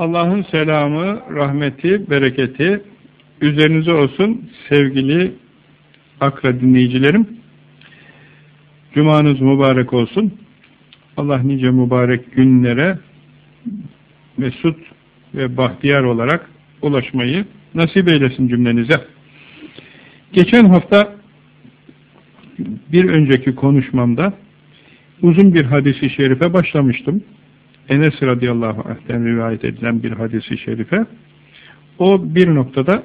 Allah'ın selamı, rahmeti, bereketi üzerinize olsun sevgili akra dinleyicilerim. Cumanız mübarek olsun. Allah nice mübarek günlere mesut ve bahtiyar olarak ulaşmayı nasip eylesin cümlenize. Geçen hafta bir önceki konuşmamda uzun bir hadisi şerife başlamıştım. Enes radıyallahu anh'ten rivayet edilen bir hadisi şerife. O bir noktada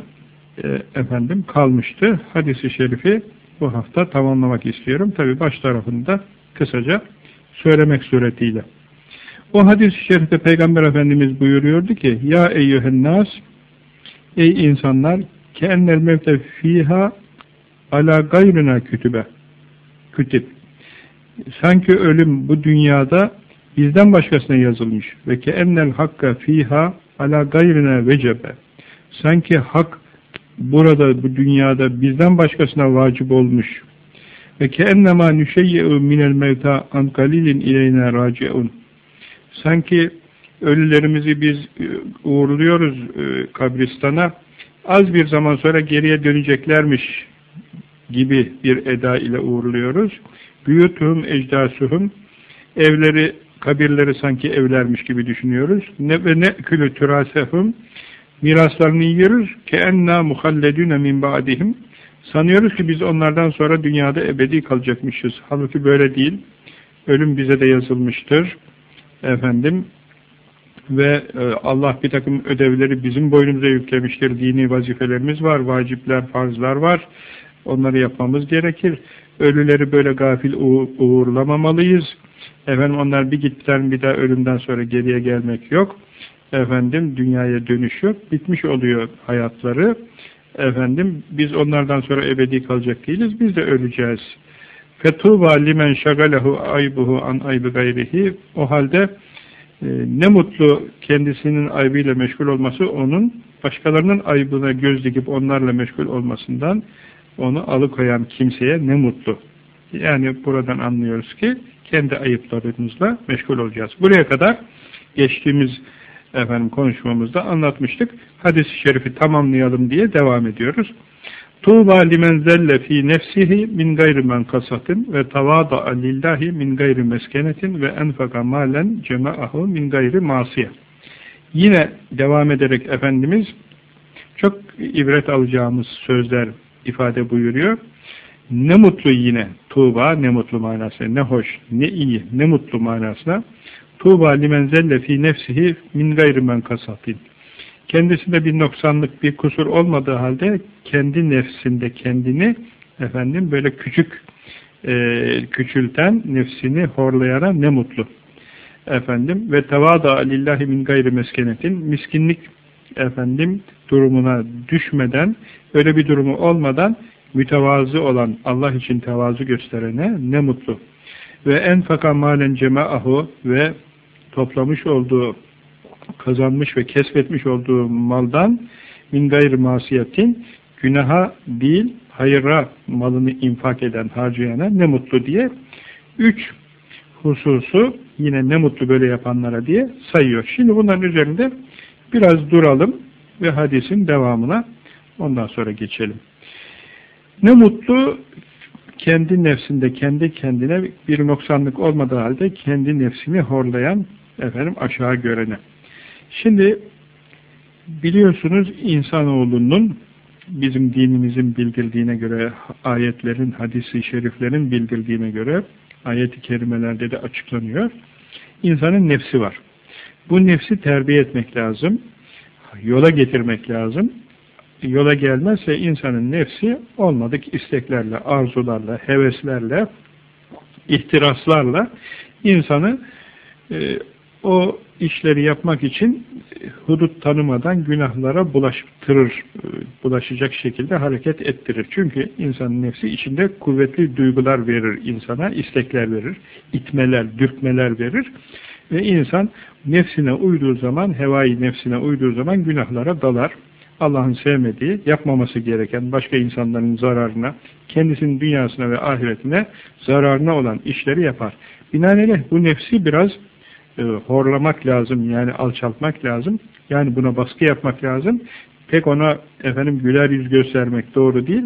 e, efendim kalmıştı. Hadisi şerifi bu hafta tamamlamak istiyorum. Tabi baş tarafında kısaca söylemek suretiyle. O hadis-i şerifte Peygamber Efendimiz buyuruyordu ki Ya eyyühen nas Ey insanlar keennel mevte fiha ala gayrına kütübe kütüb sanki ölüm bu dünyada bizden başkasına yazılmış. Ve ki ennel hakka fiha ala gayrına vecebe. Sanki hak burada bu dünyada bizden başkasına vacip olmuş. Ve ki ennema nüşeyye'u minel mevta an galilin ileyne raciun. Sanki ölülerimizi biz e, uğurluyoruz e, kabristana. Az bir zaman sonra geriye döneceklermiş gibi bir eda ile uğurluyoruz. Büyütühüm ecdasuhum. Evleri kabirleri sanki evlermiş gibi düşünüyoruz. Ne ve ne külü türasehum miraslarını yiyoruz ki enna muhalledüne min ba'dihim sanıyoruz ki biz onlardan sonra dünyada ebedi kalacakmışız. Halbuki böyle değil. Ölüm bize de yazılmıştır. Efendim ve e, Allah bir takım ödevleri bizim boynumuza yüklemiştir. Dini vazifelerimiz var, vacipler, farzlar var. Onları yapmamız gerekir. Ölüleri böyle gafil uğurlamamalıyız. Efendim onlar bir gittiler bir daha ölümden sonra geriye gelmek yok. Efendim dünyaya dönüş yok. Bitmiş oluyor hayatları. Efendim biz onlardan sonra ebedi kalacak değiliz. Biz de öleceğiz. Fetuva limen şagalehu aybuhu an aybi gayrihi. O halde e, ne mutlu kendisinin aybıyla meşgul olması onun başkalarının aybına göz dikip onlarla meşgul olmasından onu alıkoyan kimseye ne mutlu. Yani buradan anlıyoruz ki kendi ayıplarımızla meşgul olacağız. Buraya kadar geçtiğimiz efendim konuşmamızda anlatmıştık. Hadis-i şerifi tamamlayalım diye devam ediyoruz. Tuğba limen zelle fi nefsihi min gayri men kasatin ve tavada lillahi min gayri meskenetin ve enfaka malen cema'ahu min gayri masiye. Yine devam ederek Efendimiz çok ibret alacağımız sözler ifade buyuruyor. Ne mutlu yine Tuğba ne mutlu manasına ne hoş ne iyi ne mutlu manasına Tuğba limen zelle fi nefsihi min gayri men kasatin kendisinde bir noksanlık, bir kusur olmadığı halde kendi nefsinde kendini efendim böyle küçük e, küçülten, nefsini horlayana ne mutlu. Efendim ve tevada lillahi min gayri meskenetin miskinlik efendim durumuna düşmeden, öyle bir durumu olmadan mütevazı olan Allah için tevazu gösterene ne mutlu. Ve en faka malen cemaahu ve toplamış olduğu kazanmış ve kesbetmiş olduğu maldan min gayr masiyetin günaha değil hayıra malını infak eden harcayana ne mutlu diye üç hususu yine ne mutlu böyle yapanlara diye sayıyor. Şimdi bunların üzerinde biraz duralım ve hadisin devamına ondan sonra geçelim. Ne mutlu kendi nefsinde, kendi kendine bir noksanlık olmadığı halde kendi nefsini horlayan, efendim aşağı görene. Şimdi biliyorsunuz insanoğlunun bizim dinimizin bildirdiğine göre, ayetlerin, hadisi şeriflerin bildirdiğine göre, ayet-i kerimelerde de açıklanıyor. İnsanın nefsi var. Bu nefsi terbiye etmek lazım, yola getirmek lazım. Yola gelmezse insanın nefsi olmadık isteklerle, arzularla, heveslerle, ihtiraslarla insanı e, o işleri yapmak için hudut tanımadan günahlara bulaştırır, bulaşacak şekilde hareket ettirir. Çünkü insanın nefsi içinde kuvvetli duygular verir insana, istekler verir, itmeler, dürtmeler verir. Ve insan nefsine uyduğu zaman, hevai nefsine uyduğu zaman günahlara dalar. Allah'ın sevmediği, yapmaması gereken başka insanların zararına, kendisinin dünyasına ve ahiretine zararına olan işleri yapar. Binaenaleyh bu nefsi biraz e, horlamak lazım yani alçaltmak lazım. Yani buna baskı yapmak lazım. Pek ona efendim güler yüz göstermek doğru değil.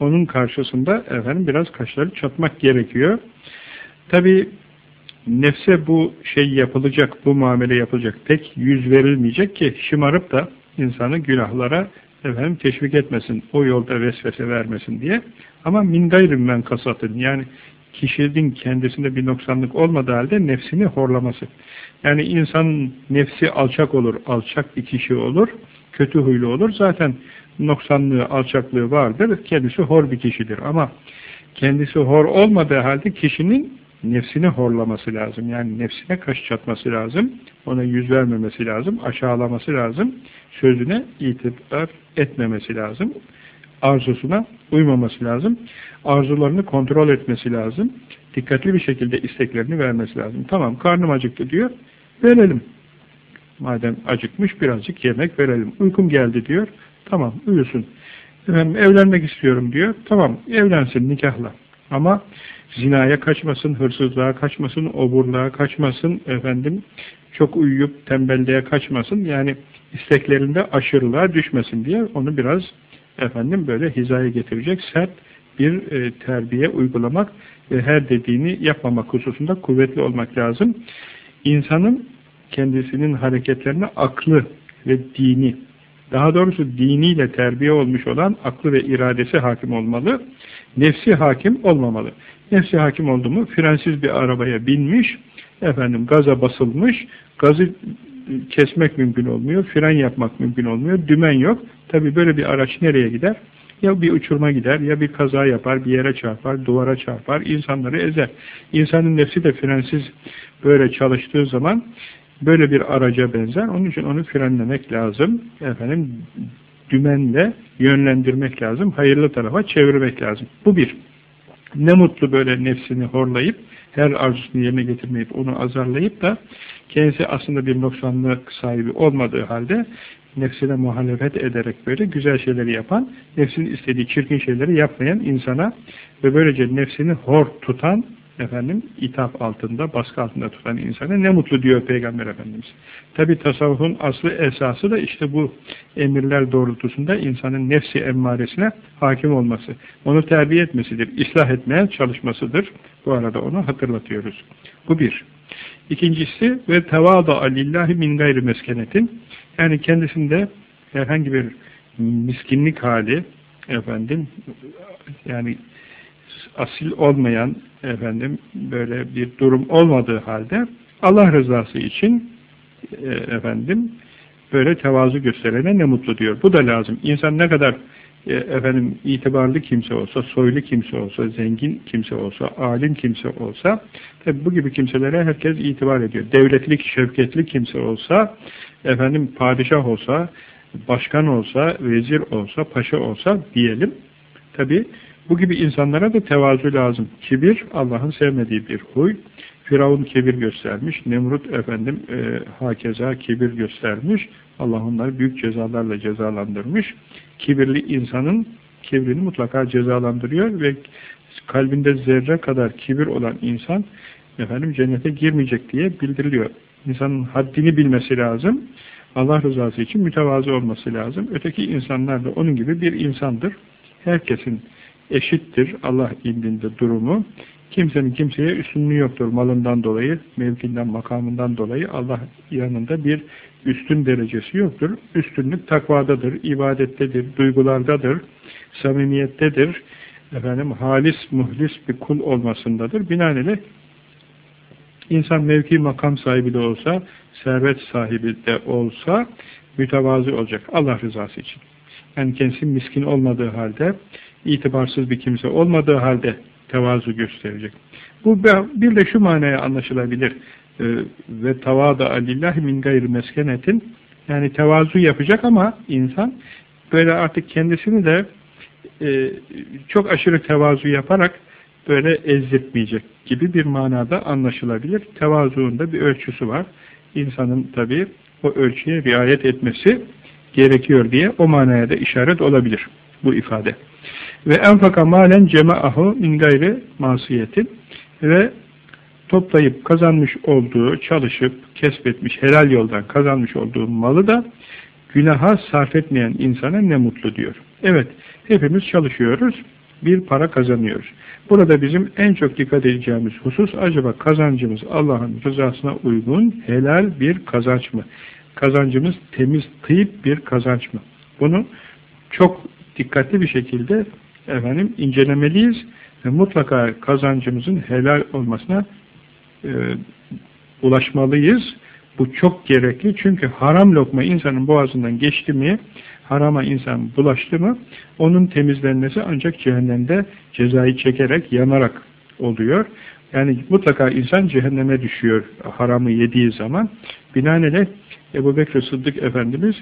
Onun karşısında efendim biraz kaşları çatmak gerekiyor. Tabi nefse bu şey yapılacak, bu muamele yapılacak. Pek yüz verilmeyecek ki şımarıp da insanı günahlara efendim teşvik etmesin, o yolda vesvese vermesin diye. Ama min gayrim men kasatın yani kişinin kendisinde bir noksanlık olmadığı halde nefsini horlaması. Yani insan nefsi alçak olur, alçak bir kişi olur, kötü huylu olur. Zaten noksanlığı, alçaklığı vardır. Kendisi hor bir kişidir. Ama kendisi hor olmadığı halde kişinin nefsini horlaması lazım. Yani nefsine kaş çatması lazım. Ona yüz vermemesi lazım. Aşağılaması lazım. Sözüne itibar etmemesi lazım. Arzusuna uymaması lazım. Arzularını kontrol etmesi lazım. Dikkatli bir şekilde isteklerini vermesi lazım. Tamam karnım acıktı diyor. Verelim. Madem acıkmış birazcık yemek verelim. Uykum geldi diyor. Tamam uyusun. Efendim, evlenmek istiyorum diyor. Tamam evlensin nikahla. Ama zinaya kaçmasın, hırsızlığa kaçmasın, oburluğa kaçmasın, efendim çok uyuyup tembelliğe kaçmasın. Yani isteklerinde aşırılığa düşmesin diye onu biraz efendim böyle hizaya getirecek sert bir e, terbiye uygulamak ve her dediğini yapmamak hususunda kuvvetli olmak lazım. İnsanın kendisinin hareketlerine aklı ve dini, daha doğrusu diniyle terbiye olmuş olan aklı ve iradesi hakim olmalı. Nefsi hakim olmamalı. Nefsi hakim oldu mu frensiz bir arabaya binmiş, efendim gaza basılmış, gazı kesmek mümkün olmuyor, fren yapmak mümkün olmuyor, dümen yok. Tabi böyle bir araç nereye gider? Ya bir uçurma gider, ya bir kaza yapar, bir yere çarpar, duvara çarpar, insanları ezer. İnsanın nefsi de frensiz böyle çalıştığı zaman böyle bir araca benzer. Onun için onu frenlemek lazım. Efendim dümenle yönlendirmek lazım. Hayırlı tarafa çevirmek lazım. Bu bir. Ne mutlu böyle nefsini horlayıp her arzusunu yerine getirmeyip onu azarlayıp da kendisi aslında bir noksanlık sahibi olmadığı halde nefsine muhalefet ederek böyle güzel şeyleri yapan, nefsinin istediği çirkin şeyleri yapmayan insana ve böylece nefsini hor tutan efendim itap altında, baskı altında tutan insana ne mutlu diyor Peygamber Efendimiz. Tabi tasavvufun aslı esası da işte bu emirler doğrultusunda insanın nefsi emmaresine hakim olması, onu terbiye etmesidir, ıslah etmeye çalışmasıdır. Bu arada onu hatırlatıyoruz. Bu bir. İkincisi ve tevada lillahi min gayri meskenetin yani kendisinde herhangi bir miskinlik hali efendim yani asil olmayan efendim böyle bir durum olmadığı halde Allah rızası için e, efendim böyle tevazu gösterene ne mutlu diyor. Bu da lazım. İnsan ne kadar e, efendim itibarlı kimse olsa, soylu kimse olsa, zengin kimse olsa, alim kimse olsa, tabi bu gibi kimselere herkes itibar ediyor. Devletlik, şevketli kimse olsa, efendim padişah olsa, başkan olsa, vezir olsa, paşa olsa diyelim. Tabi bu gibi insanlara da tevazu lazım. Kibir, Allah'ın sevmediği bir huy. Firavun kibir göstermiş, Nemrut efendim e, hakeza kibir göstermiş. Allah onları büyük cezalarla cezalandırmış. Kibirli insanın kibrini mutlaka cezalandırıyor ve kalbinde zerre kadar kibir olan insan efendim cennete girmeyecek diye bildiriliyor. İnsanın haddini bilmesi lazım. Allah rızası için mütevazı olması lazım. Öteki insanlar da onun gibi bir insandır. Herkesin eşittir Allah indinde durumu. Kimsenin kimseye üstünlüğü yoktur malından dolayı, mevkinden, makamından dolayı Allah yanında bir üstün derecesi yoktur. Üstünlük takvadadır, ibadettedir, duygulardadır, samimiyettedir, efendim halis, muhlis bir kul olmasındadır. Binaenaleyh insan mevki makam sahibi de olsa, servet sahibi de olsa mütevazı olacak Allah rızası için. Yani kendisi miskin olmadığı halde, itibarsız bir kimse olmadığı halde tevazu gösterecek. Bu bir de şu manaya anlaşılabilir. Ee, ve tavada alillahi min gayri meskenetin yani tevazu yapacak ama insan böyle artık kendisini de e, çok aşırı tevazu yaparak böyle ezdirtmeyecek gibi bir manada anlaşılabilir. Tevazuunda bir ölçüsü var. İnsanın tabi o ölçüye riayet etmesi gerekiyor diye o manaya da işaret olabilir bu ifade. Ve enfaka malen cema'ahu min gayri masiyetin ve toplayıp kazanmış olduğu, çalışıp kesbetmiş, helal yoldan kazanmış olduğu malı da günaha sarf etmeyen insana ne mutlu diyor. Evet, hepimiz çalışıyoruz, bir para kazanıyoruz. Burada bizim en çok dikkat edeceğimiz husus acaba kazancımız Allah'ın rızasına uygun helal bir kazanç mı? Kazancımız temiz, tıyıp bir kazanç mı? Bunu çok dikkatli bir şekilde efendim incelemeliyiz ve mutlaka kazancımızın helal olmasına e, ulaşmalıyız. Bu çok gerekli çünkü haram lokma insanın boğazından geçti mi, harama insan bulaştı mı, onun temizlenmesi ancak cehennemde cezayı çekerek, yanarak oluyor. Yani mutlaka insan cehenneme düşüyor haramı yediği zaman. Binaenaleyh Ebu Bekir Sıddık Efendimiz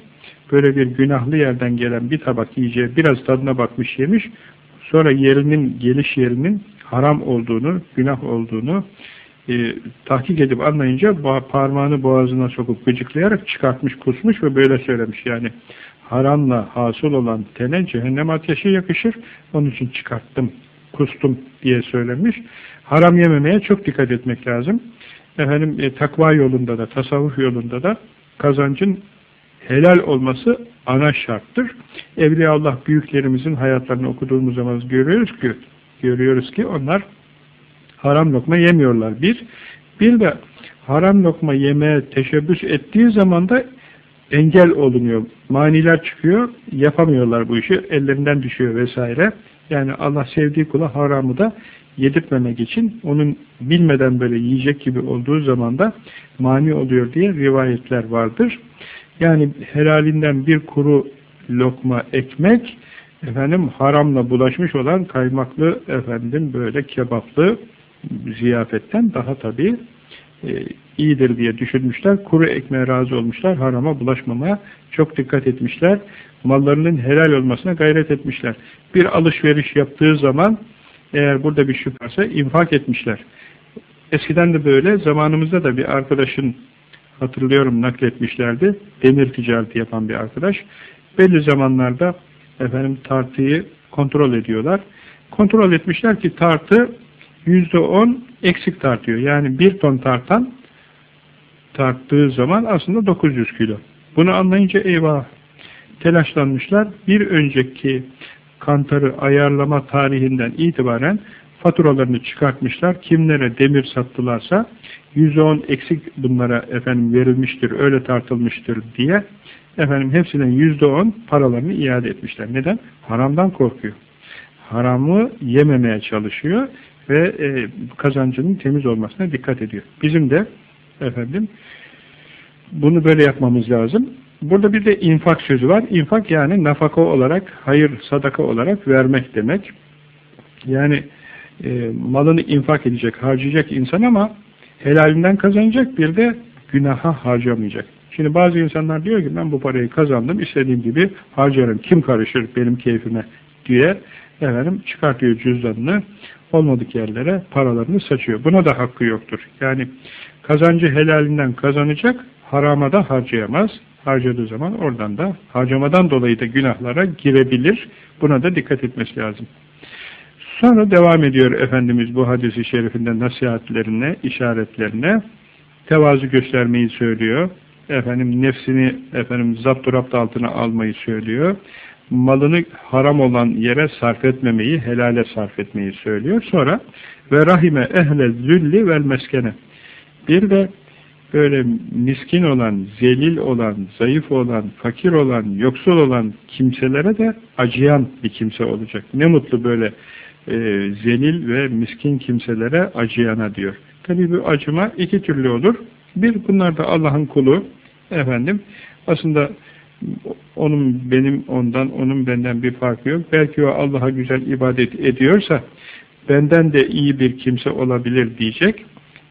böyle bir günahlı yerden gelen bir tabak yiyeceği biraz tadına bakmış yemiş. Sonra yerinin, geliş yerinin haram olduğunu, günah olduğunu e, tahkik edip anlayınca parmağını boğazına sokup gıcıklayarak çıkartmış, kusmuş ve böyle söylemiş. Yani haramla hasıl olan tene cehennem ateşi yakışır. Onun için çıkarttım, kustum diye söylemiş. Haram yememeye çok dikkat etmek lazım. Efendim e, takva yolunda da, tasavvuf yolunda da kazancın helal olması ana şarttır. Evliya Allah büyüklerimizin hayatlarını okuduğumuz zaman görüyoruz ki görüyoruz ki onlar haram lokma yemiyorlar bir. Bir de haram lokma yemeye teşebbüs ettiği zaman da engel olunuyor. Maniler çıkıyor. Yapamıyorlar bu işi. Ellerinden düşüyor vesaire. Yani Allah sevdiği kula haramı da yedirtmemek için onun bilmeden böyle yiyecek gibi olduğu zaman da mani oluyor diye rivayetler vardır. Yani helalinden bir kuru lokma ekmek efendim haramla bulaşmış olan kaymaklı efendim böyle kebaplı ziyafetten daha tabii e, iyidir diye düşünmüşler. Kuru ekmeğe razı olmuşlar. Harama bulaşmamaya çok dikkat etmişler. Mallarının helal olmasına gayret etmişler. Bir alışveriş yaptığı zaman eğer burada bir şüphese infak etmişler. Eskiden de böyle zamanımızda da bir arkadaşın hatırlıyorum nakletmişlerdi. Demir ticareti yapan bir arkadaş. Belli zamanlarda efendim tartıyı kontrol ediyorlar. Kontrol etmişler ki tartı yüzde on eksik tartıyor. Yani bir ton tartan tarttığı zaman aslında 900 kilo. Bunu anlayınca eyvah telaşlanmışlar. Bir önceki kantarı ayarlama tarihinden itibaren faturalarını çıkartmışlar. Kimlere demir sattılarsa %10 eksik bunlara efendim verilmiştir, öyle tartılmıştır diye efendim hepsinden %10 paralarını iade etmişler. Neden? Haramdan korkuyor. Haramı yememeye çalışıyor ve e, kazancının temiz olmasına dikkat ediyor. Bizim de efendim bunu böyle yapmamız lazım. Burada bir de infak sözü var. İnfak yani nafaka olarak, hayır sadaka olarak vermek demek. Yani e, malını infak edecek, harcayacak insan ama helalinden kazanacak bir de günaha harcamayacak. Şimdi bazı insanlar diyor ki ben bu parayı kazandım, istediğim gibi harcarım, kim karışır benim keyfime diye efendim çıkartıyor cüzdanını, olmadık yerlere paralarını saçıyor. Buna da hakkı yoktur. Yani kazancı helalinden kazanacak, harama da harcayamaz. Harcadığı zaman oradan da harcamadan dolayı da günahlara girebilir. Buna da dikkat etmesi lazım. Sonra devam ediyor Efendimiz bu hadisi şerifinde nasihatlerine, işaretlerine tevazu göstermeyi söylüyor. Efendim nefsini efendim zapt altına almayı söylüyor malını haram olan yere sarf etmemeyi, helale sarf etmeyi söylüyor. Sonra ve rahime ehle zülli vel meskene. Bir de böyle miskin olan, zelil olan, zayıf olan, fakir olan, yoksul olan kimselere de acıyan bir kimse olacak. Ne mutlu böyle e, zelil ve miskin kimselere acıyana diyor. Tabi bu acıma iki türlü olur. Bir, bunlar da Allah'ın kulu. Efendim, aslında onun benim ondan, onun benden bir farkı yok. Belki o Allah'a güzel ibadet ediyorsa benden de iyi bir kimse olabilir diyecek.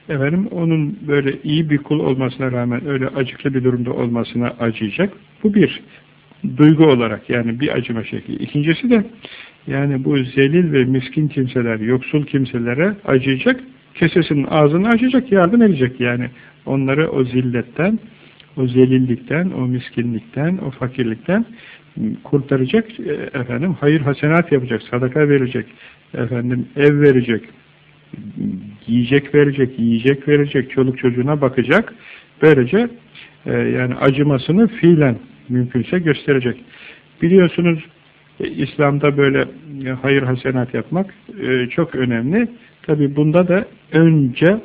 Efendim onun böyle iyi bir kul olmasına rağmen öyle acıklı bir durumda olmasına acıyacak. Bu bir duygu olarak yani bir acıma şekli. İkincisi de yani bu zelil ve miskin kimseler, yoksul kimselere acıyacak, kesesinin ağzını açacak, yardım edecek yani. Onları o zilletten, o zelillikten, o miskinlikten, o fakirlikten kurtaracak, e, efendim hayır hasenat yapacak, sadaka verecek, efendim ev verecek, Yiyecek verecek, yiyecek verecek, çoluk çocuğuna bakacak. Böylece e, yani acımasını fiilen mümkünse gösterecek. Biliyorsunuz e, İslam'da böyle e, hayır hasenat yapmak e, çok önemli. Tabi bunda da önce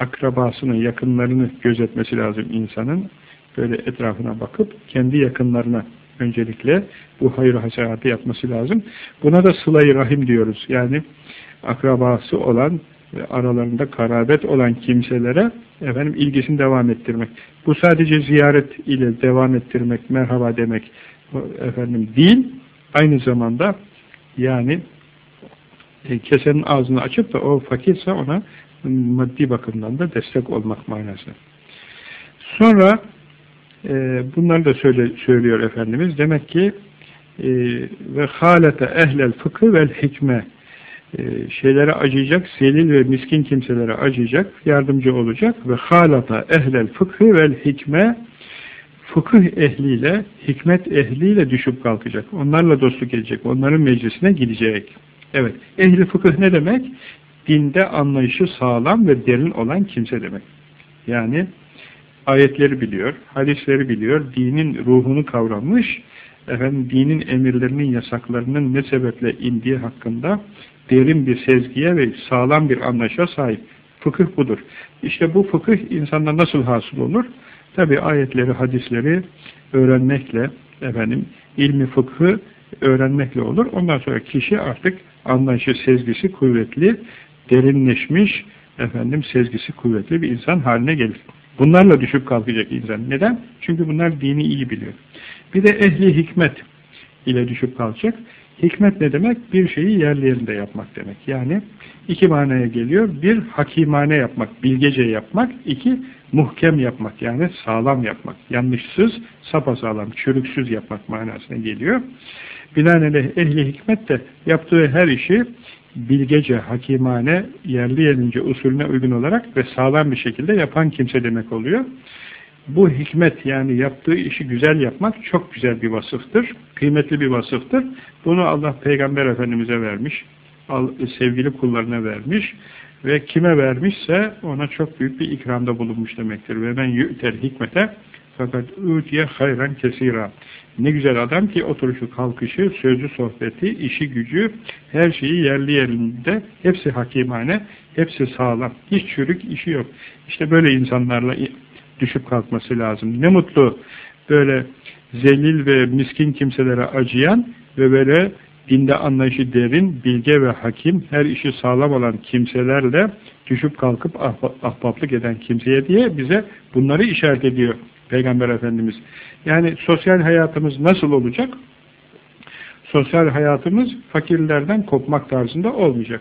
akrabasını, yakınlarını gözetmesi lazım insanın. Böyle etrafına bakıp kendi yakınlarına öncelikle bu hayır hasenatı yapması lazım. Buna da sıla rahim diyoruz. Yani akrabası olan aralarında karabet olan kimselere efendim ilgisini devam ettirmek. Bu sadece ziyaret ile devam ettirmek, merhaba demek efendim değil. Aynı zamanda yani e, kesenin ağzını açıp da o fakirse ona maddi bakımdan da destek olmak manası. Sonra e, bunları da söyle, söylüyor Efendimiz. Demek ki e, ve halete ehlel fıkı vel hikme şeylere acıyacak, selil ve miskin kimselere acıyacak, yardımcı olacak ve halata ehlel fıkhı vel hikme fıkıh ehliyle, hikmet ehliyle düşüp kalkacak. Onlarla dostluk edecek, onların meclisine gidecek. Evet, ehli fıkıh ne demek? Dinde anlayışı sağlam ve derin olan kimse demek. Yani ayetleri biliyor, hadisleri biliyor, dinin ruhunu kavramış, efendim dinin emirlerinin, yasaklarının ne sebeple indiği hakkında derin bir sezgiye ve sağlam bir anlayışa sahip. Fıkıh budur. İşte bu fıkıh insanda nasıl hasıl olur? Tabi ayetleri, hadisleri öğrenmekle, efendim ilmi fıkhı öğrenmekle olur. Ondan sonra kişi artık anlayışı, sezgisi kuvvetli, derinleşmiş, efendim sezgisi kuvvetli bir insan haline gelir. Bunlarla düşüp kalkacak insan. Neden? Çünkü bunlar dini iyi biliyor. Bir de ehli hikmet ile düşüp kalacak. Hikmet ne demek? Bir şeyi yerli yerinde yapmak demek. Yani iki manaya geliyor. Bir, hakimane yapmak, bilgece yapmak. iki muhkem yapmak. Yani sağlam yapmak. Yanlışsız, sapasağlam, çürüksüz yapmak manasına geliyor. Binaenaleyh ehli hikmet de yaptığı her işi bilgece, hakimane, yerli yerince usulüne uygun olarak ve sağlam bir şekilde yapan kimse demek oluyor. Bu hikmet yani yaptığı işi güzel yapmak çok güzel bir vasıftır. Kıymetli bir vasıftır. Bunu Allah Peygamber Efendimiz'e vermiş. Sevgili kullarına vermiş. Ve kime vermişse ona çok büyük bir ikramda bulunmuş demektir. Ve ben yü'ter hikmete fakat utiye hayran kesira. Ne güzel adam ki oturuşu, kalkışı, sözü, sohbeti, işi, gücü, her şeyi yerli yerinde, hepsi hakimane, hepsi sağlam. Hiç çürük işi yok. İşte böyle insanlarla düşüp kalkması lazım. Ne mutlu böyle zelil ve miskin kimselere acıyan ve böyle dinde anlayışı derin, bilge ve hakim, her işi sağlam olan kimselerle düşüp kalkıp ahbaplık eden kimseye diye bize bunları işaret ediyor Peygamber Efendimiz. Yani sosyal hayatımız nasıl olacak? Sosyal hayatımız fakirlerden kopmak tarzında olmayacak.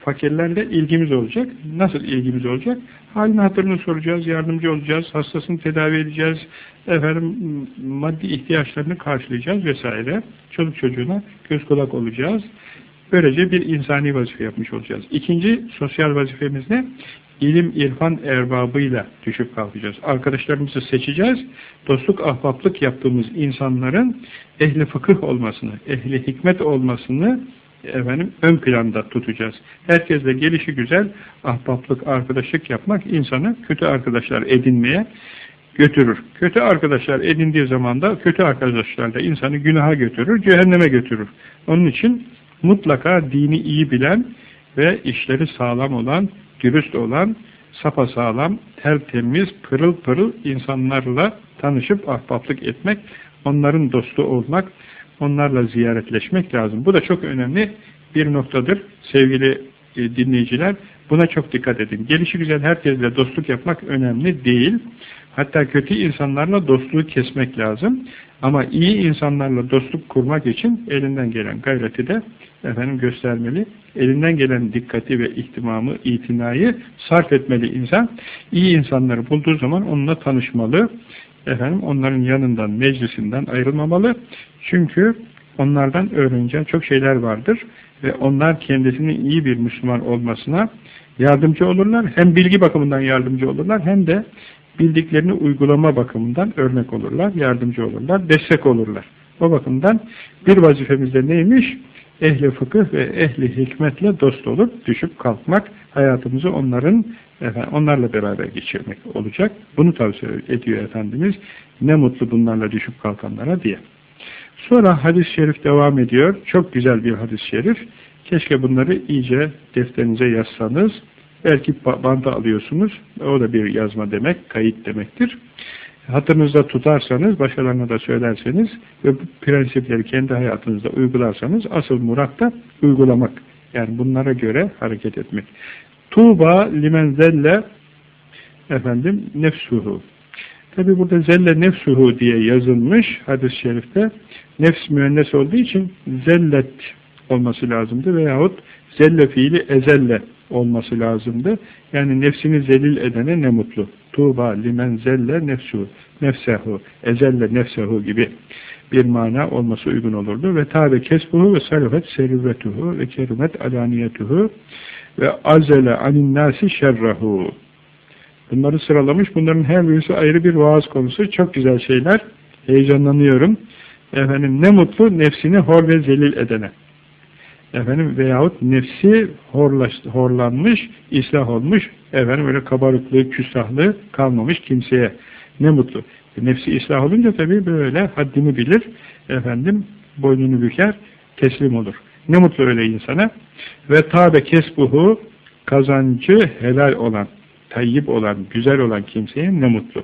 fakirlerle ilgimiz olacak. Nasıl ilgimiz olacak? Halini hatırını soracağız, yardımcı olacağız, hastasını tedavi edeceğiz, efendim maddi ihtiyaçlarını karşılayacağız vesaire. Çocuk çocuğuna göz kulak olacağız. Böylece bir insani vazife yapmış olacağız. İkinci sosyal vazifemiz ne? İlim, irfan erbabıyla düşüp kalkacağız. Arkadaşlarımızı seçeceğiz. Dostluk, ahbaplık yaptığımız insanların ehli fıkıh olmasını, ehli hikmet olmasını efendim ön planda tutacağız. Herkesle gelişi güzel ahbaplık, arkadaşlık yapmak insanı kötü arkadaşlar edinmeye götürür. Kötü arkadaşlar edindiği zaman da kötü arkadaşlar da insanı günaha götürür, cehenneme götürür. Onun için mutlaka dini iyi bilen ve işleri sağlam olan dürüst olan, sapasağlam, tertemiz, pırıl pırıl insanlarla tanışıp ahbaplık etmek, onların dostu olmak, onlarla ziyaretleşmek lazım. Bu da çok önemli bir noktadır sevgili e, dinleyiciler. Buna çok dikkat edin. Gelişi güzel herkesle dostluk yapmak önemli değil. Hatta kötü insanlarla dostluğu kesmek lazım. Ama iyi insanlarla dostluk kurmak için elinden gelen gayreti de efendim göstermeli. Elinden gelen dikkati ve ihtimamı, itinayı sarf etmeli insan. İyi insanları bulduğu zaman onunla tanışmalı. Efendim onların yanından, meclisinden ayrılmamalı. Çünkü onlardan öğreneceği çok şeyler vardır ve onlar kendisinin iyi bir Müslüman olmasına yardımcı olurlar. Hem bilgi bakımından yardımcı olurlar hem de bildiklerini uygulama bakımından örnek olurlar, yardımcı olurlar, destek olurlar. O bakımdan bir vazifemizde neymiş? ehli fıkıh ve ehli hikmetle dost olup düşüp kalkmak, hayatımızı onların efendim, onlarla beraber geçirmek olacak. Bunu tavsiye ediyor Efendimiz. Ne mutlu bunlarla düşüp kalkanlara diye. Sonra hadis-i şerif devam ediyor. Çok güzel bir hadis-i şerif. Keşke bunları iyice defterinize yazsanız. Belki banta alıyorsunuz. O da bir yazma demek, kayıt demektir. Hatırınızda tutarsanız, başkalarına da söylerseniz ve bu prensipleri kendi hayatınızda uygularsanız asıl murat da uygulamak. Yani bunlara göre hareket etmek. Tuğba limen zelle efendim nefsuhu. Tabi burada zelle nefsuhu diye yazılmış hadis-i şerifte. Nefs müennes olduğu için zellet olması lazımdı veyahut zelle fiili ezelle olması lazımdı. Yani nefsini zelil edene ne mutlu. Tuğba limen zelle nefsu, nefsehu, ezelle nefsehu gibi bir mana olması uygun olurdu. Ve tabi kesbuhu ve salufet serüvetuhu ve kerimet alaniyetuhu ve azele anin nasi şerrahu. Bunları sıralamış. Bunların her birisi ayrı bir vaaz konusu. Çok güzel şeyler. Heyecanlanıyorum. Efendim ne mutlu nefsini hor ve zelil edene. Efendim veyahut nefsi horlaş, horlanmış, islah olmuş, efendim öyle kabarıklığı, küstahlığı kalmamış kimseye. Ne mutlu. Nefsi ıslah olunca tabii böyle haddini bilir, efendim boynunu büker, teslim olur. Ne mutlu öyle insana. Ve tabe kesbuhu kazancı helal olan, tayyip olan, güzel olan kimseye ne mutlu.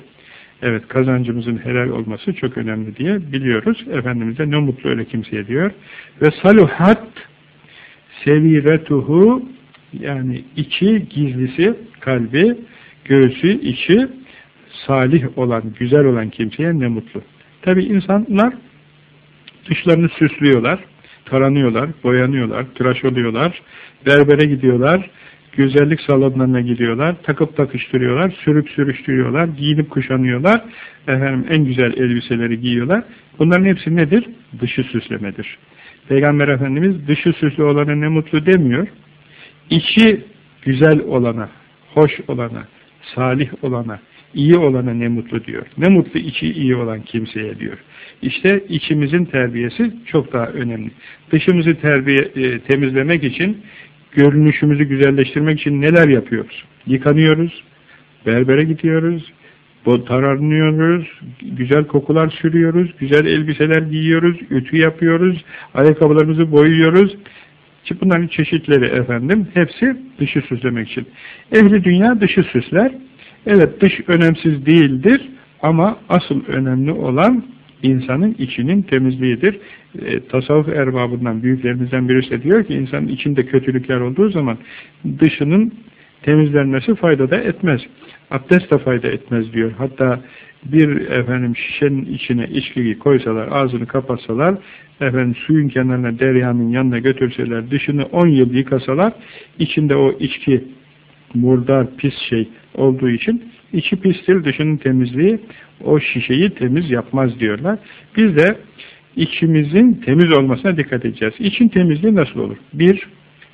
Evet kazancımızın helal olması çok önemli diye biliyoruz. Efendimiz de ne mutlu öyle kimseye diyor. Ve saluhat seviretuhu yani içi, gizlisi, kalbi, göğsü, içi salih olan, güzel olan kimseye ne mutlu. Tabi insanlar dışlarını süslüyorlar, taranıyorlar, boyanıyorlar, tıraş oluyorlar, berbere gidiyorlar, güzellik salonlarına gidiyorlar, takıp takıştırıyorlar, sürüp sürüştürüyorlar, giyinip kuşanıyorlar, efendim en güzel elbiseleri giyiyorlar. Bunların hepsi nedir? Dışı süslemedir. Peygamber Efendimiz dışı süslü olana ne mutlu demiyor. İçi güzel olana, hoş olana, salih olana, iyi olana ne mutlu diyor. Ne mutlu içi iyi olan kimseye diyor. İşte içimizin terbiyesi çok daha önemli. Dışımızı terbiye, e, temizlemek için, görünüşümüzü güzelleştirmek için neler yapıyoruz? Yıkanıyoruz, berbere gidiyoruz, taranıyoruz, güzel kokular sürüyoruz, güzel elbiseler giyiyoruz, ütü yapıyoruz, ayakkabılarımızı boyuyoruz. Bunların çeşitleri efendim, hepsi dışı süslemek için. Ehli dünya dışı süsler. Evet dış önemsiz değildir ama asıl önemli olan insanın içinin temizliğidir. E, tasavvuf erbabından, büyüklerimizden birisi diyor ki insanın içinde kötülükler olduğu zaman dışının temizlenmesi fayda da etmez. Abdest de fayda etmez diyor. Hatta bir efendim şişenin içine içkiyi koysalar, ağzını kapatsalar, efendim suyun kenarına, deryanın yanına götürseler, dışını 10 yıl yıkasalar, içinde o içki murdar, pis şey olduğu için içi pistir, dışının temizliği o şişeyi temiz yapmaz diyorlar. Biz de içimizin temiz olmasına dikkat edeceğiz. İçin temizliği nasıl olur? Bir,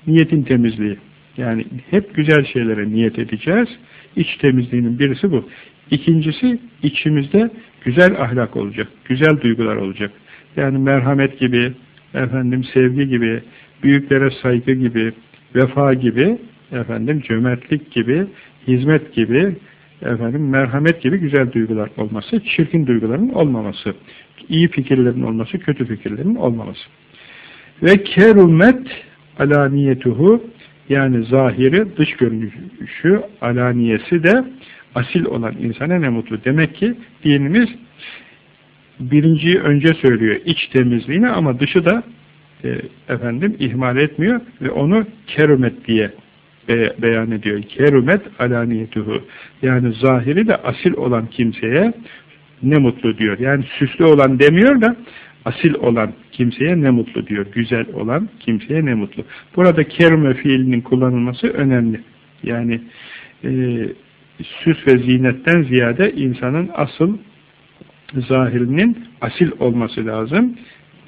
niyetin temizliği. Yani hep güzel şeylere niyet edeceğiz. İç temizliğinin birisi bu. İkincisi içimizde güzel ahlak olacak, güzel duygular olacak. Yani merhamet gibi, efendim sevgi gibi, büyüklere saygı gibi, vefa gibi, efendim cömertlik gibi, hizmet gibi, efendim merhamet gibi güzel duygular olması, çirkin duyguların olmaması, iyi fikirlerin olması, kötü fikirlerin olmaması. Ve kerumet alaniyetuhu yani zahiri, dış görünüşü, alaniyesi de asil olan insana ne mutlu. Demek ki dinimiz birinciyi önce söylüyor, iç temizliğini ama dışı da e, efendim ihmal etmiyor ve onu kerumet diye be beyan ediyor. Kerumet alaniyetuhu. Yani zahiri de asil olan kimseye ne mutlu diyor. Yani süslü olan demiyor da asil olan kimseye ne mutlu diyor. Güzel olan kimseye ne mutlu. Burada kerme fiilinin kullanılması önemli. Yani e, süs ve zinetten ziyade insanın asıl zahirinin asil olması lazım.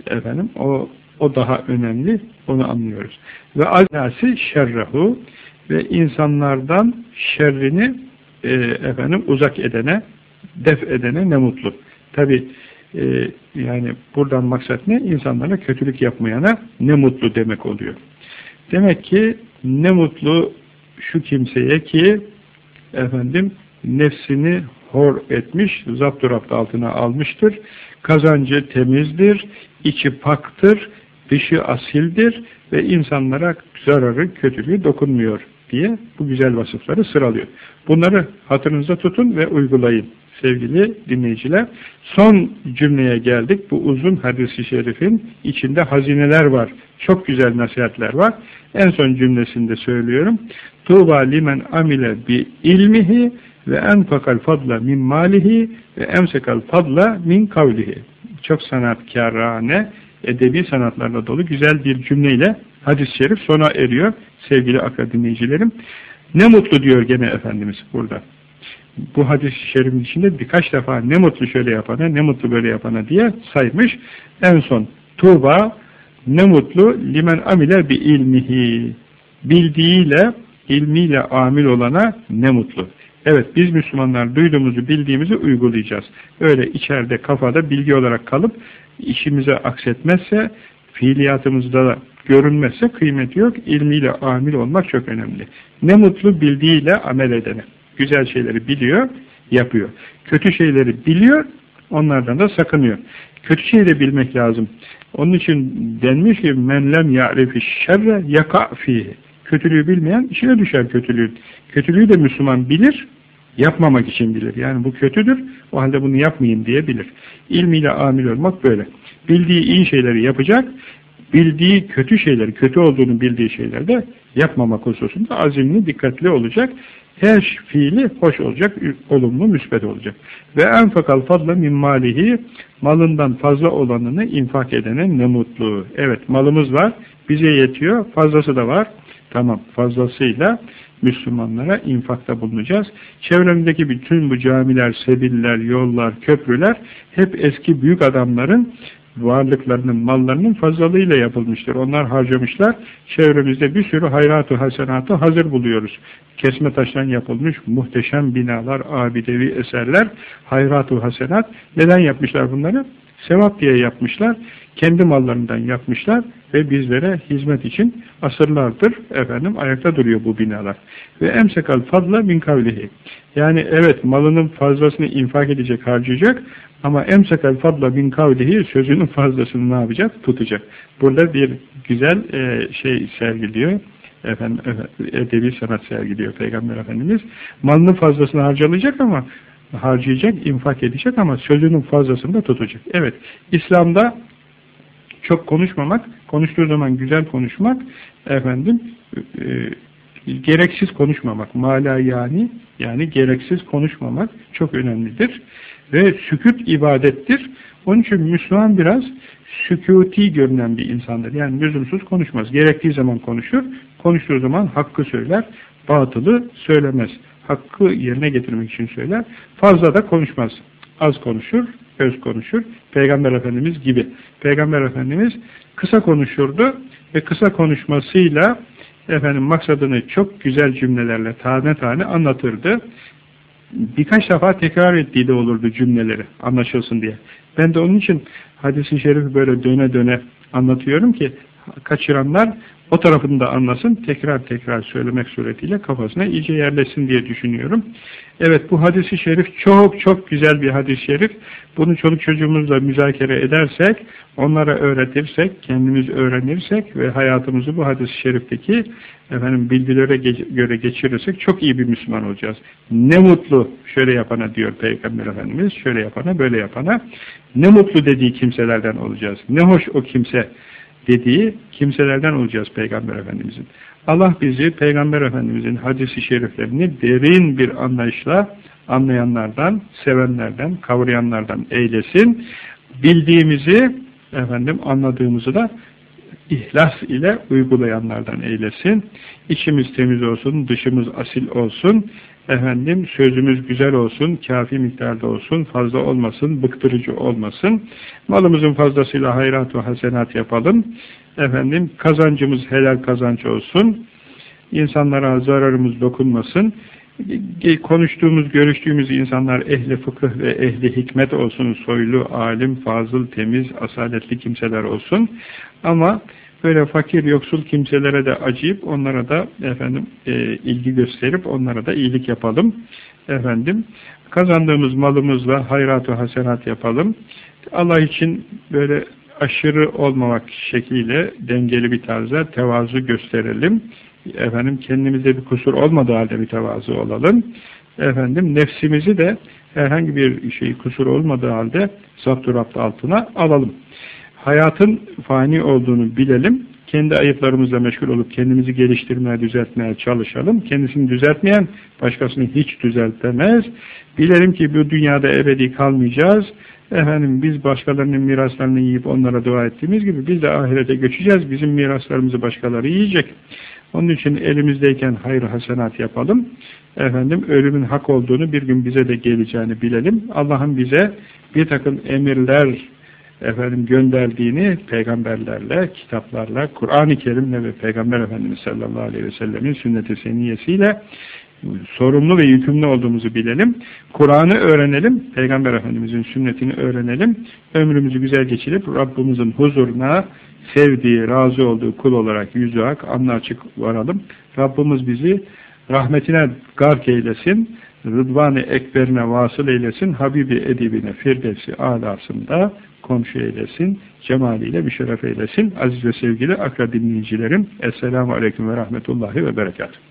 Efendim o o daha önemli. Onu anlıyoruz. Ve alnasi şerrehu ve insanlardan şerrini e, efendim uzak edene, def edene ne mutlu. Tabi e, yani buradan maksat ne? İnsanlara kötülük yapmayana ne mutlu demek oluyor. Demek ki ne mutlu şu kimseye ki efendim nefsini hor etmiş, zapturapt altına almıştır. Kazancı temizdir, içi paktır, dışı asildir ve insanlara zararı, kötülüğü dokunmuyor diye bu güzel vasıfları sıralıyor. Bunları hatırınızda tutun ve uygulayın sevgili dinleyiciler. Son cümleye geldik. Bu uzun hadisi şerifin içinde hazineler var. Çok güzel nasihatler var. En son cümlesinde söylüyorum. Tuğba limen amile bi ilmihi ve enfakal fadla min malihi ve emsekal fadla min kavlihi. Çok sanatkarane, edebi sanatlarla dolu güzel bir cümleyle hadis-i şerif sona eriyor sevgili akademicilerim. Ne mutlu diyor gene Efendimiz burada. Bu hadis-i şerifin içinde birkaç defa ne mutlu şöyle yapana, ne mutlu böyle yapana diye saymış. En son Tuğba ne mutlu limen amile bi ilmihi bildiğiyle, ilmiyle amil olana ne mutlu. Evet biz Müslümanlar duyduğumuzu bildiğimizi uygulayacağız. Öyle içeride kafada bilgi olarak kalıp işimize aksetmezse fiiliyatımızda da görünmezse kıymeti yok. İlmiyle amil olmak çok önemli. Ne mutlu bildiğiyle amel edene. Güzel şeyleri biliyor, yapıyor. Kötü şeyleri biliyor, onlardan da sakınıyor. Kötü şeyi de bilmek lazım. Onun için denmiş ki men lem ya'rifi şerre yaka fihi. Kötülüğü bilmeyen içine düşer kötülüğü. Kötülüğü de Müslüman bilir, yapmamak için bilir. Yani bu kötüdür, o halde bunu yapmayayım diye bilir. İlmiyle amil olmak böyle. Bildiği iyi şeyleri yapacak, bildiği kötü şeyleri, kötü olduğunu bildiği şeylerde yapmamak hususunda azimli, dikkatli olacak. Her fiili hoş olacak, olumlu, müsbet olacak. Ve enfakal fadla min malihi malından fazla olanını infak edene ne mutlu. Evet malımız var, bize yetiyor, fazlası da var. Tamam fazlasıyla Müslümanlara infakta bulunacağız. Çevremdeki bütün bu camiler, sebiller, yollar, köprüler hep eski büyük adamların varlıklarının, mallarının fazlalığıyla yapılmıştır. Onlar harcamışlar. Çevremizde bir sürü hayratu hasenatı hazır buluyoruz. Kesme taştan yapılmış muhteşem binalar, abidevi eserler, hayratu hasenat. Neden yapmışlar bunları? Sevap diye yapmışlar. Kendi mallarından yapmışlar ve bizlere hizmet için asırlardır efendim ayakta duruyor bu binalar. Ve emsekal fadla min kavlihi. Yani evet malının fazlasını infak edecek, harcayacak ama emsekal fadla min kavlihi sözünün fazlasını ne yapacak? Tutacak. Burada bir güzel e, şey sergiliyor. Efendim, edebi sanat sergiliyor Peygamber Efendimiz. Malının fazlasını harcalayacak ama harcayacak, infak edecek ama sözünün fazlasını da tutacak. Evet, İslam'da çok konuşmamak, konuştuğu zaman güzel konuşmak, efendim, e, gereksiz konuşmamak, mala yani, yani gereksiz konuşmamak çok önemlidir. Ve sükut ibadettir. Onun için Müslüman biraz sükuti görünen bir insandır. Yani lüzumsuz konuşmaz. Gerektiği zaman konuşur, konuştuğu zaman hakkı söyler, batılı söylemez. Hakkı yerine getirmek için söyler. Fazla da konuşmaz. Az konuşur, öz konuşur. Peygamber Efendimiz gibi. Peygamber Efendimiz kısa konuşurdu ve kısa konuşmasıyla efendim maksadını çok güzel cümlelerle tane tane anlatırdı. Birkaç defa tekrar ettiği de olurdu cümleleri anlaşılsın diye. Ben de onun için hadisi şerifi böyle döne döne anlatıyorum ki kaçıranlar o tarafını da anlasın, tekrar tekrar söylemek suretiyle kafasına iyice yerleşsin diye düşünüyorum. Evet bu hadisi şerif çok çok güzel bir hadis-i şerif. Bunu çoluk çocuğumuzla müzakere edersek, onlara öğretirsek, kendimiz öğrenirsek ve hayatımızı bu hadis-i şerifteki efendim bilgilere göre geçirirsek çok iyi bir Müslüman olacağız. Ne mutlu şöyle yapana diyor Peygamber Efendimiz, şöyle yapana, böyle yapana. Ne mutlu dediği kimselerden olacağız. Ne hoş o kimse dediği kimselerden olacağız Peygamber Efendimizin. Allah bizi Peygamber Efendimizin hadisi şeriflerini derin bir anlayışla anlayanlardan, sevenlerden, kavrayanlardan eylesin. Bildiğimizi, efendim anladığımızı da ihlas ile uygulayanlardan eylesin. İçimiz temiz olsun, dışımız asil olsun efendim sözümüz güzel olsun, kafi miktarda olsun, fazla olmasın, bıktırıcı olmasın. Malımızın fazlasıyla hayrat ve hasenat yapalım. Efendim kazancımız helal kazanç olsun. İnsanlara zararımız dokunmasın. konuştuğumuz, görüştüğümüz insanlar ehli fıkıh ve ehli hikmet olsun, soylu, alim, fazıl, temiz, asaletli kimseler olsun. Ama böyle fakir, yoksul kimselere de acıyıp onlara da efendim e, ilgi gösterip onlara da iyilik yapalım. Efendim kazandığımız malımızla hayrat-ı hasenat yapalım. Allah için böyle aşırı olmamak şekliyle dengeli bir tarzda tevazu gösterelim. Efendim kendimizde bir kusur olmadığı halde bir tevazu olalım. Efendim nefsimizi de herhangi bir şey kusur olmadığı halde zapt altına alalım. Hayatın fani olduğunu bilelim. Kendi ayıplarımızla meşgul olup kendimizi geliştirmeye, düzeltmeye çalışalım. Kendisini düzeltmeyen başkasını hiç düzeltemez. Bilelim ki bu dünyada ebedi kalmayacağız. Efendim biz başkalarının miraslarını yiyip onlara dua ettiğimiz gibi biz de ahirete göçeceğiz. Bizim miraslarımızı başkaları yiyecek. Onun için elimizdeyken hayır hasenat yapalım. Efendim ölümün hak olduğunu bir gün bize de geleceğini bilelim. Allah'ın bize bir takım emirler efendim gönderdiğini peygamberlerle, kitaplarla, Kur'an-ı Kerim'le ve Peygamber Efendimiz sallallahu aleyhi ve sellemin sünnet-i seniyesiyle sorumlu ve yükümlü olduğumuzu bilelim. Kur'an'ı öğrenelim, Peygamber Efendimiz'in sünnetini öğrenelim. Ömrümüzü güzel geçirip Rabbimizin huzuruna sevdiği, razı olduğu kul olarak yüzü ak, anla açık varalım. Rabbimiz bizi rahmetine gark eylesin, rıdvan-ı ekberine vasıl eylesin, Habibi edibine, firdevsi alasında komşu eylesin, cemaliyle bir şeref eylesin. Aziz ve sevgili akra dinleyicilerim, Esselamu Aleyküm ve Rahmetullahi ve Berekatuhu.